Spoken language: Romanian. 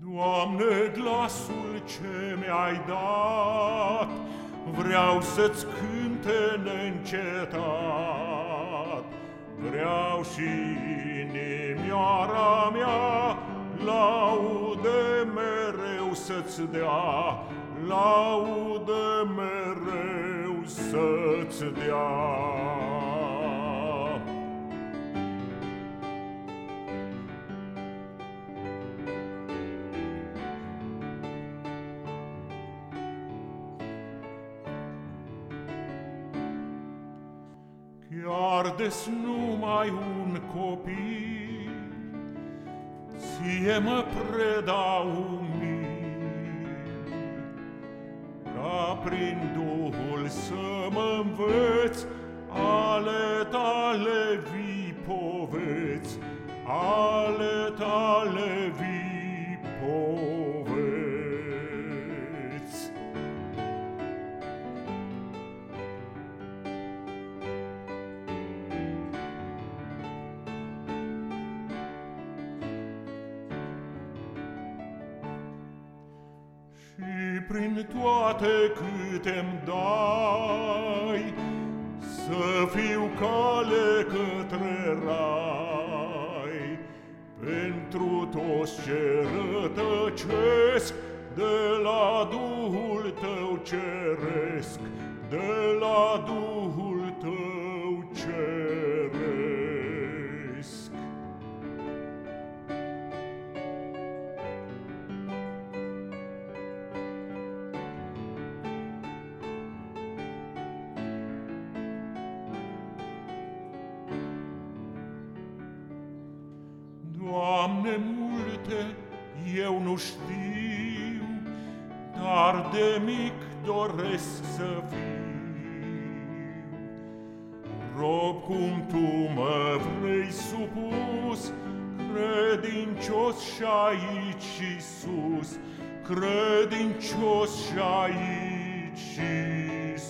Doamne, glasul ce mi-ai dat, Vreau să-ți cânte neîncetat. Vreau și inimioara mea Laude mereu să-ți dea, Laude mereu să-ți dea. Chiar des numai un copil. Ție mă predau umil Ca prin Duhul să mă învăț Ale tale vii poveți Ale tale vii prin toate câte-mi dai Să fiu cale către rai. Pentru toți ce rătăcesc De la Duhul Tău ceresc De la Duhul Doamne, multe eu nu știu, Dar de mic doresc să fiu. Rob cum Tu mă vrei supus, Credincios și aici și sus, Credincios și aici și